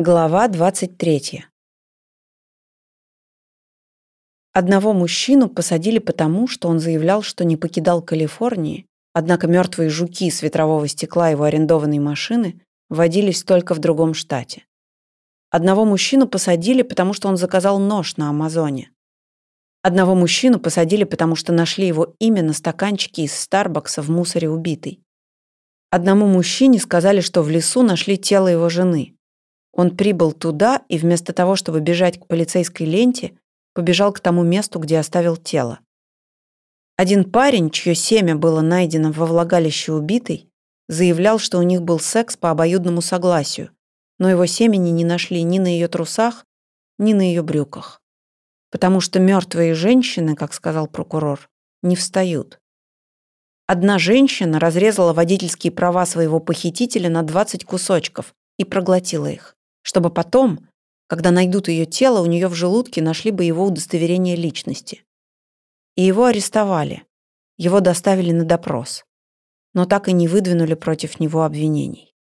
Глава 23. Одного мужчину посадили потому, что он заявлял, что не покидал Калифорнии, однако мертвые жуки с ветрового стекла его арендованной машины водились только в другом штате. Одного мужчину посадили, потому что он заказал нож на Амазоне. Одного мужчину посадили, потому что нашли его имя на стаканчике из Старбакса в мусоре убитый. Одному мужчине сказали, что в лесу нашли тело его жены – он прибыл туда и вместо того, чтобы бежать к полицейской ленте, побежал к тому месту, где оставил тело. Один парень, чье семя было найдено во влагалище убитой, заявлял, что у них был секс по обоюдному согласию, но его семени не нашли ни на ее трусах, ни на ее брюках. Потому что мертвые женщины, как сказал прокурор, не встают. Одна женщина разрезала водительские права своего похитителя на 20 кусочков и проглотила их чтобы потом, когда найдут ее тело, у нее в желудке нашли бы его удостоверение личности. И его арестовали. Его доставили на допрос. Но так и не выдвинули против него обвинений.